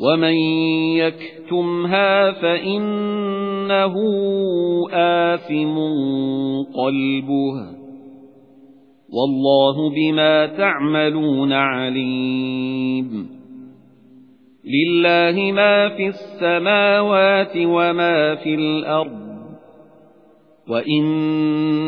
وَمَن يَكْتُمْهَا فَإِنَّهُ آثِمٌ قَلْبُهُ وَاللَّهُ بِمَا تَعْمَلُونَ عَلِيمٌ لِلَّهِ مَا فِي السَّمَاوَاتِ وَمَا فِي الْأَرْضِ وَإِن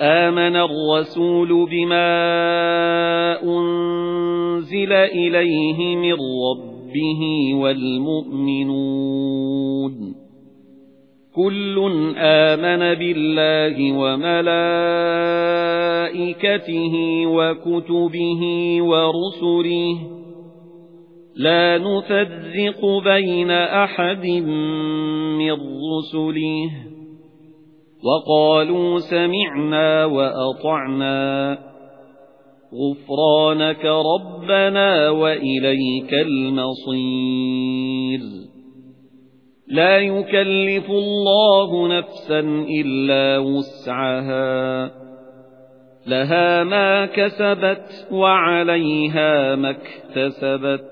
آمن الرسول بما أنزل إليه من ربه والمؤمنون. كل آمن بالله وملائكته وكتبه ورسله. لا نفرق بين أحد من رسله. وَقَالُوا سَمِعْنَا وَأَطَعْنَا. غُفْرَانَكَ رَبَّنَا وَإِلَيْكَ الْمَصِيرُ. لَا يُكَلِّفُ اللَّهُ نَفْسًا إِلَّا وُسْعَهَا. لَهَا مَا كَسَبَتْ وَعَلَيْهَا مَا اكْتَسَبَتْ.